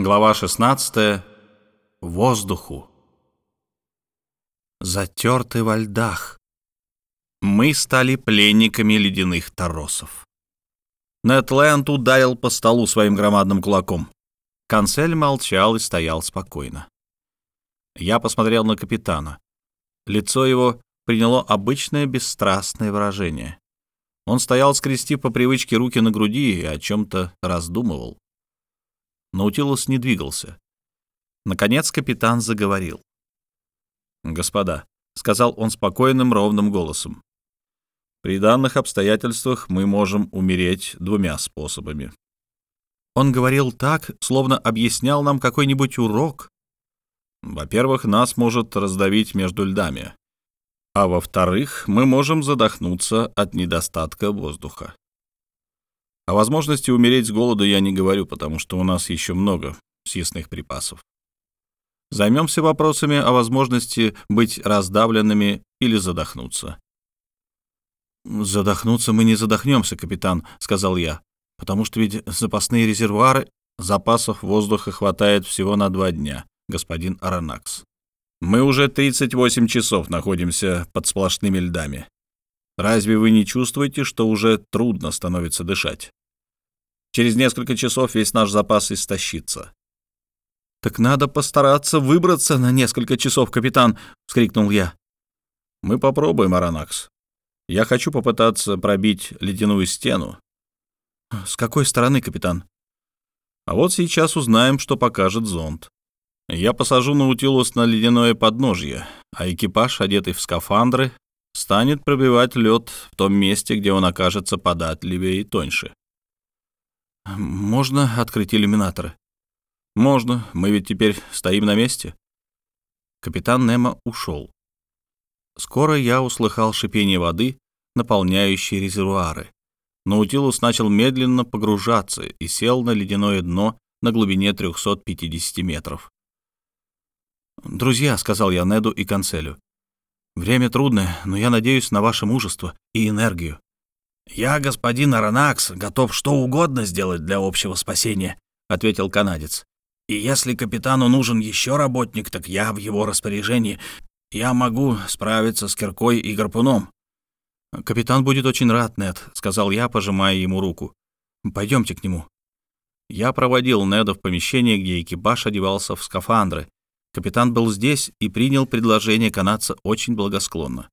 Глава 16. Воздуху. Затерты во льдах. Мы стали пленниками ледяных торосов. Нетленд ударил по столу своим громадным кулаком. Канцель молчал и стоял спокойно. Я посмотрел на капитана. Лицо его приняло обычное бесстрастное выражение. Он стоял, скрестив по привычке руки на груди и о чем-то раздумывал. Наутилус не двигался. Наконец капитан заговорил. «Господа», — сказал он спокойным, ровным голосом, «при данных обстоятельствах мы можем умереть двумя способами». Он говорил так, словно объяснял нам какой-нибудь урок. Во-первых, нас может раздавить между льдами, а во-вторых, мы можем задохнуться от недостатка воздуха. О возможности умереть с голоду я не говорю, потому что у нас еще много съестных припасов. Займемся вопросами о возможности быть раздавленными или задохнуться. «Задохнуться мы не задохнемся, капитан», — сказал я, «потому что ведь запасные резервуары запасов воздуха хватает всего на два дня, господин Аронакс. Мы уже 38 часов находимся под сплошными льдами. Разве вы не чувствуете, что уже трудно становится дышать? Через несколько часов весь наш запас истощится. «Так надо постараться выбраться на несколько часов, капитан!» — вскрикнул я. «Мы попробуем, Аронакс. Я хочу попытаться пробить ледяную стену». «С какой стороны, капитан?» «А вот сейчас узнаем, что покажет зонд. Я посажу Наутилус на ледяное подножье, а экипаж, одетый в скафандры, станет пробивать лед в том месте, где он окажется податливее и тоньше. «Можно открыть иллюминаторы?» «Можно. Мы ведь теперь стоим на месте». Капитан Немо ушел. Скоро я услыхал шипение воды, наполняющей резервуары. Наутилус начал медленно погружаться и сел на ледяное дно на глубине 350 метров. «Друзья», — сказал я Неду и Канцелю, — «время трудное, но я надеюсь на ваше мужество и энергию. «Я, господин Аронакс, готов что угодно сделать для общего спасения», — ответил канадец. «И если капитану нужен еще работник, так я в его распоряжении. Я могу справиться с киркой и гарпуном». «Капитан будет очень рад, Нед», — сказал я, пожимая ему руку. «Пойдемте к нему». Я проводил Неда в помещение, где экипаж одевался в скафандры. Капитан был здесь и принял предложение канадца очень благосклонно.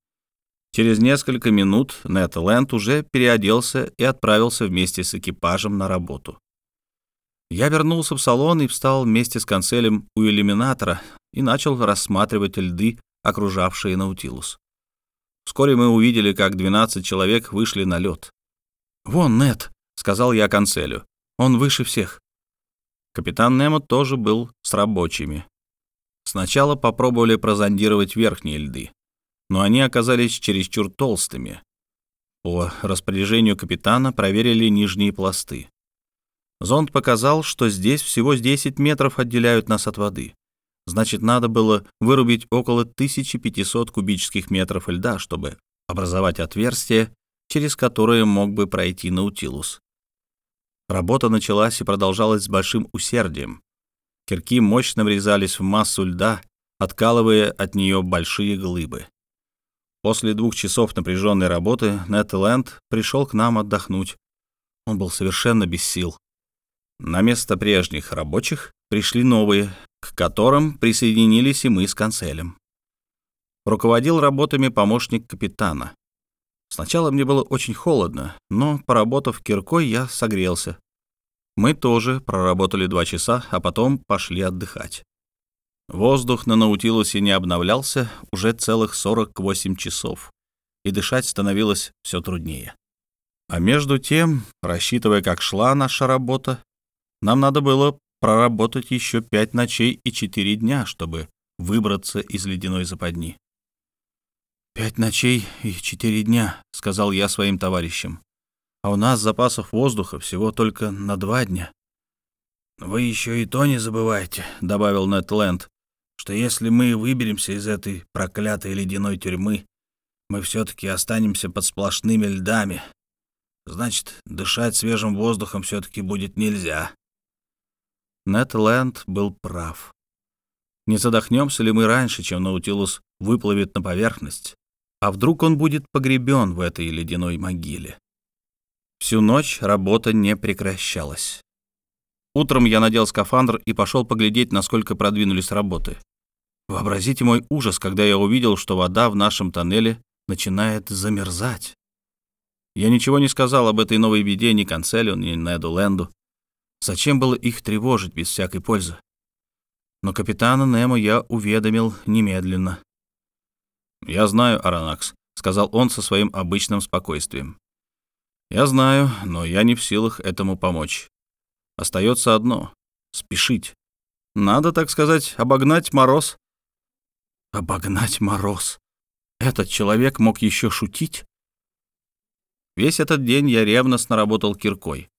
Через несколько минут Нед Лэнд уже переоделся и отправился вместе с экипажем на работу. Я вернулся в салон и встал вместе с канцелем у иллюминатора и начал рассматривать льды, окружавшие Наутилус. Вскоре мы увидели, как 12 человек вышли на лед. «Вон Нет, сказал я канцелю. «Он выше всех». Капитан Немо тоже был с рабочими. Сначала попробовали прозондировать верхние льды но они оказались чересчур толстыми. По распоряжению капитана проверили нижние пласты. Зонд показал, что здесь всего 10 метров отделяют нас от воды. Значит, надо было вырубить около 1500 кубических метров льда, чтобы образовать отверстие, через которое мог бы пройти Наутилус. Работа началась и продолжалась с большим усердием. Кирки мощно врезались в массу льда, откалывая от нее большие глыбы. После двух часов напряженной работы Нед Лэнд пришел к нам отдохнуть. Он был совершенно без сил. На место прежних рабочих пришли новые, к которым присоединились и мы с канцелем. Руководил работами помощник капитана. Сначала мне было очень холодно, но, поработав киркой, я согрелся. Мы тоже проработали два часа, а потом пошли отдыхать. Воздух на Наутилусе не обновлялся уже целых 48 часов, и дышать становилось все труднее. А между тем, рассчитывая, как шла наша работа, нам надо было проработать еще пять ночей и четыре дня, чтобы выбраться из ледяной западни. «Пять ночей и четыре дня», — сказал я своим товарищам. «А у нас запасов воздуха всего только на два дня». «Вы еще и то не забывайте», — добавил Нед Ленд, что если мы выберемся из этой проклятой ледяной тюрьмы, мы все-таки останемся под сплошными льдами. Значит, дышать свежим воздухом все-таки будет нельзя. Нет Ленд был прав. Не задохнемся ли мы раньше, чем Наутилус выплывет на поверхность? А вдруг он будет погребен в этой ледяной могиле? Всю ночь работа не прекращалась. Утром я надел скафандр и пошел поглядеть, насколько продвинулись работы. Вообразите мой ужас, когда я увидел, что вода в нашем тоннеле начинает замерзать. Я ничего не сказал об этой новой беде ни Канцелю, ни Неду Ленду. Зачем было их тревожить без всякой пользы? Но капитана Немо я уведомил немедленно. «Я знаю, Аронакс», — сказал он со своим обычным спокойствием. «Я знаю, но я не в силах этому помочь. Остается одно — спешить. Надо, так сказать, обогнать мороз». «Обогнать мороз? Этот человек мог еще шутить?» Весь этот день я ревностно работал киркой.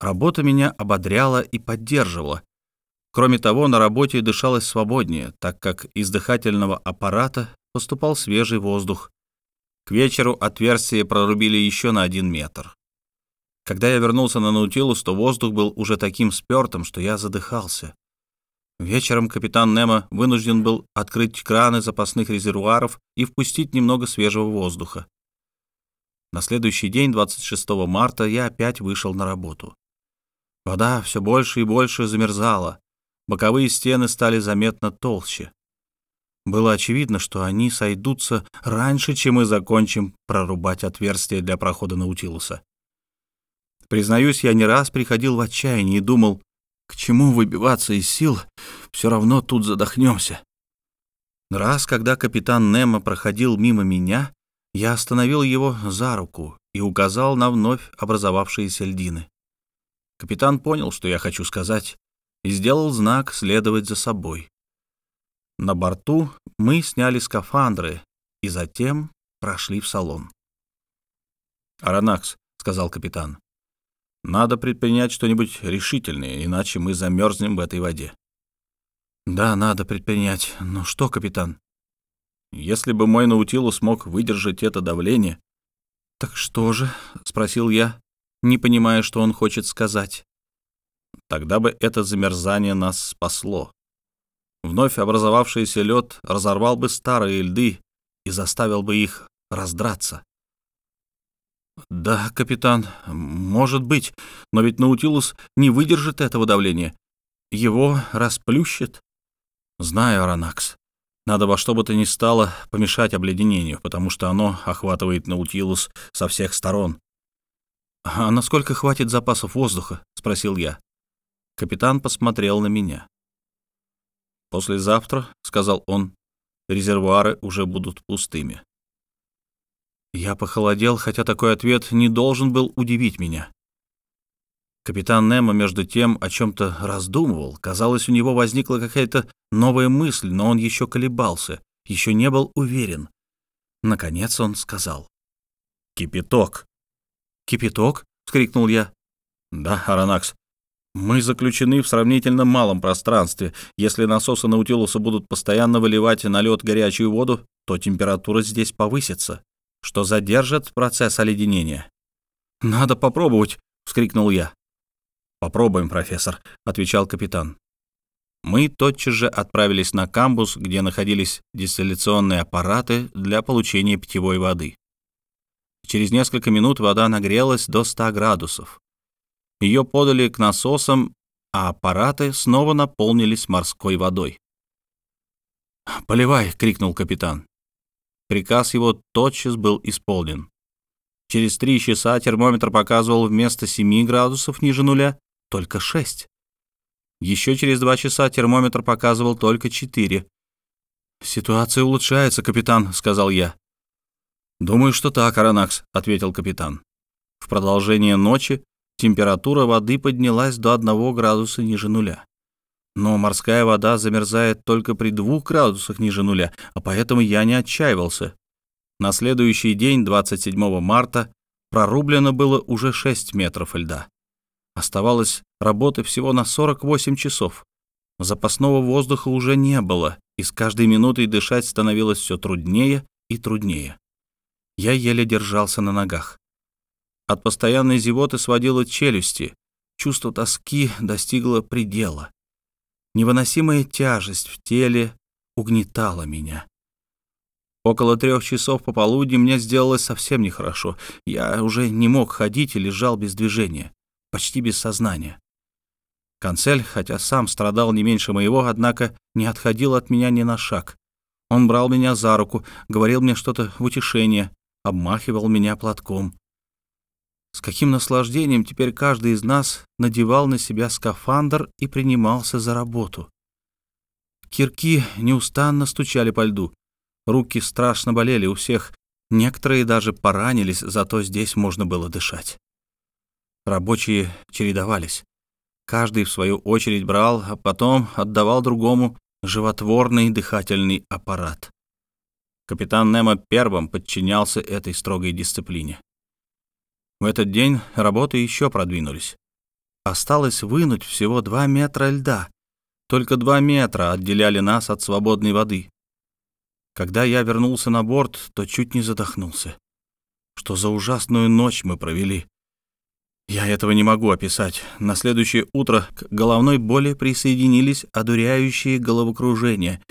Работа меня ободряла и поддерживала. Кроме того, на работе дышалось свободнее, так как из дыхательного аппарата поступал свежий воздух. К вечеру отверстие прорубили еще на один метр. Когда я вернулся на Наутилус, то воздух был уже таким спёртым, что я задыхался. Вечером капитан Немо вынужден был открыть краны запасных резервуаров и впустить немного свежего воздуха. На следующий день, 26 марта, я опять вышел на работу. Вода все больше и больше замерзала. Боковые стены стали заметно толще. Было очевидно, что они сойдутся раньше, чем мы закончим прорубать отверстие для прохода Наутилуса. Признаюсь, я не раз приходил в отчаяние и думал, к чему выбиваться из сил, все равно тут задохнемся. Раз, когда капитан Немо проходил мимо меня, я остановил его за руку и указал на вновь образовавшиеся льдины. Капитан понял, что я хочу сказать, и сделал знак следовать за собой. На борту мы сняли скафандры и затем прошли в салон. «Аронакс», — сказал капитан, — «надо предпринять что-нибудь решительное, иначе мы замерзнем в этой воде». «Да, надо предпринять. Но что, капитан?» Если бы мой Наутилус смог выдержать это давление... «Так что же?» — спросил я, не понимая, что он хочет сказать. Тогда бы это замерзание нас спасло. Вновь образовавшийся лед разорвал бы старые льды и заставил бы их раздраться. «Да, капитан, может быть, но ведь Наутилус не выдержит этого давления. Его расплющит». «Знаю, Аронакс. Надо во что бы то ни стало помешать обледенению, потому что оно охватывает Наутилус со всех сторон. «А насколько хватит запасов воздуха?» — спросил я. Капитан посмотрел на меня. «Послезавтра», — сказал он, — «резервуары уже будут пустыми». Я похолодел, хотя такой ответ не должен был удивить меня. Капитан Немо, между тем, о чем-то раздумывал. Казалось, у него возникла какая-то новая мысль, но он еще колебался, еще не был уверен. Наконец он сказал. «Кипяток». «Кипяток?» — вскрикнул я. «Да, Аронакс. Мы заключены в сравнительно малом пространстве. Если насосы Наутилуса будут постоянно выливать на лед горячую воду, то температура здесь повысится, что задержит процесс оледенения». «Надо попробовать!» — вскрикнул я. «Попробуем, профессор», — отвечал капитан. Мы тотчас же отправились на камбус, где находились дистилляционные аппараты для получения питьевой воды. Через несколько минут вода нагрелась до 100 градусов. Ее подали к насосам, а аппараты снова наполнились морской водой. «Поливай!» — крикнул капитан. Приказ его тотчас был исполнен. Через три часа термометр показывал вместо 7 градусов ниже нуля только шесть. Еще через два часа термометр показывал только четыре. «Ситуация улучшается, капитан», — сказал я. «Думаю, что так, Аронакс», — ответил капитан. В продолжение ночи температура воды поднялась до одного градуса ниже нуля. Но морская вода замерзает только при двух градусах ниже нуля, а поэтому я не отчаивался. На следующий день, 27 марта, прорублено было уже 6 метров льда. Оставалось работы всего на 48 часов. Запасного воздуха уже не было, и с каждой минутой дышать становилось все труднее и труднее. Я еле держался на ногах. От постоянной зевоты сводило челюсти. чувство тоски достигло предела. Невыносимая тяжесть в теле угнетала меня. Около трех часов пополудни мне сделалось совсем нехорошо. Я уже не мог ходить и лежал без движения, почти без сознания. Канцель, хотя сам страдал не меньше моего, однако не отходил от меня ни на шаг. Он брал меня за руку, говорил мне что-то в утешение, обмахивал меня платком. С каким наслаждением теперь каждый из нас надевал на себя скафандр и принимался за работу. Кирки неустанно стучали по льду. Руки страшно болели у всех, некоторые даже поранились, зато здесь можно было дышать. Рабочие чередовались. Каждый, в свою очередь, брал, а потом отдавал другому животворный дыхательный аппарат. Капитан Немо первым подчинялся этой строгой дисциплине. В этот день работы еще продвинулись. Осталось вынуть всего два метра льда. Только два метра отделяли нас от свободной воды. Когда я вернулся на борт, то чуть не задохнулся. Что за ужасную ночь мы провели. Я этого не могу описать. На следующее утро к головной боли присоединились одуряющие головокружения.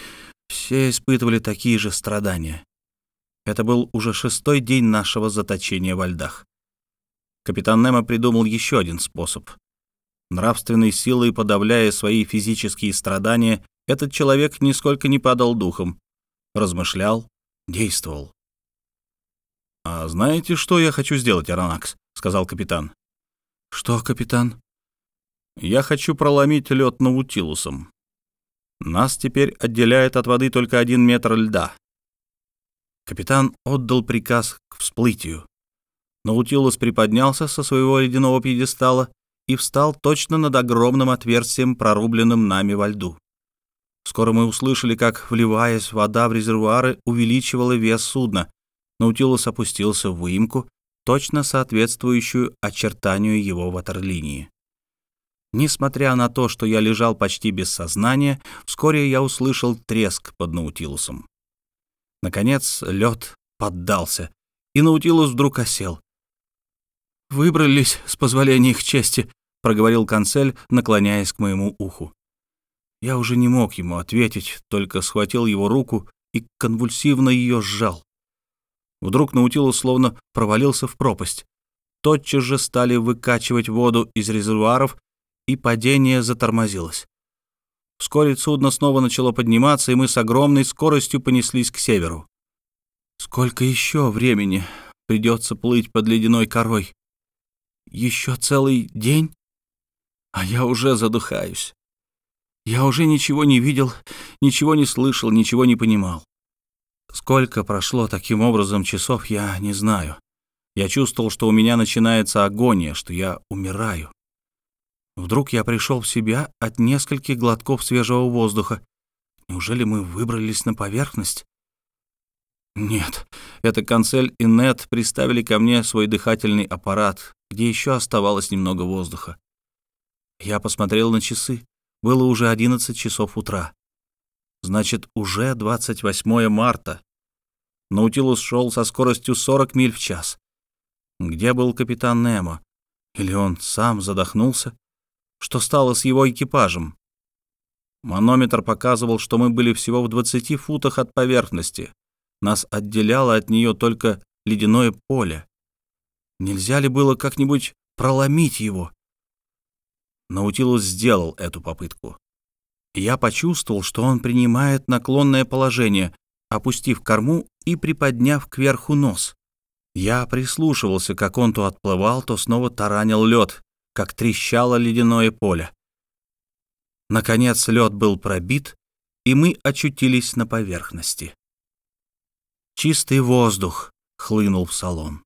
Все испытывали такие же страдания. Это был уже шестой день нашего заточения во льдах. Капитан Немо придумал еще один способ. Нравственной силой подавляя свои физические страдания, этот человек нисколько не падал духом, размышлял, действовал. «А знаете, что я хочу сделать, Аронакс?» — сказал капитан. «Что, капитан?» «Я хочу проломить лед Наутилусом. Нас теперь отделяет от воды только один метр льда». Капитан отдал приказ к всплытию. Наутилус приподнялся со своего ледяного пьедестала и встал точно над огромным отверстием, прорубленным нами во льду. Скоро мы услышали, как, вливаясь вода в резервуары, увеличивала вес судна. Наутилус опустился в выемку, точно соответствующую очертанию его ватерлинии. Несмотря на то, что я лежал почти без сознания, вскоре я услышал треск под Наутилусом. Наконец лед поддался, и Наутилус вдруг осел. «Выбрались, с позволения их чести», — проговорил канцель, наклоняясь к моему уху. Я уже не мог ему ответить, только схватил его руку и конвульсивно ее сжал. Вдруг Наутилус словно провалился в пропасть. Тотчас же стали выкачивать воду из резервуаров, и падение затормозилось. Вскоре судно снова начало подниматься, и мы с огромной скоростью понеслись к северу. Сколько еще времени придется плыть под ледяной корой? Еще целый день? А я уже задыхаюсь. Я уже ничего не видел, ничего не слышал, ничего не понимал. Сколько прошло таким образом часов, я не знаю. Я чувствовал, что у меня начинается агония, что я умираю. Вдруг я пришел в себя от нескольких глотков свежего воздуха. Неужели мы выбрались на поверхность? Нет, это Канцель и Нет приставили ко мне свой дыхательный аппарат, где еще оставалось немного воздуха. Я посмотрел на часы. Было уже 11 часов утра. Значит, уже 28 марта. Наутилус шел со скоростью 40 миль в час. Где был капитан Немо? Или он сам задохнулся? Что стало с его экипажем? Манометр показывал, что мы были всего в 20 футах от поверхности. Нас отделяло от нее только ледяное поле. Нельзя ли было как-нибудь проломить его? Наутилус сделал эту попытку. Я почувствовал, что он принимает наклонное положение, опустив корму и приподняв кверху нос. Я прислушивался, как он то отплывал, то снова таранил лед, как трещало ледяное поле. Наконец лед был пробит, и мы очутились на поверхности. Чистый воздух хлынул в салон.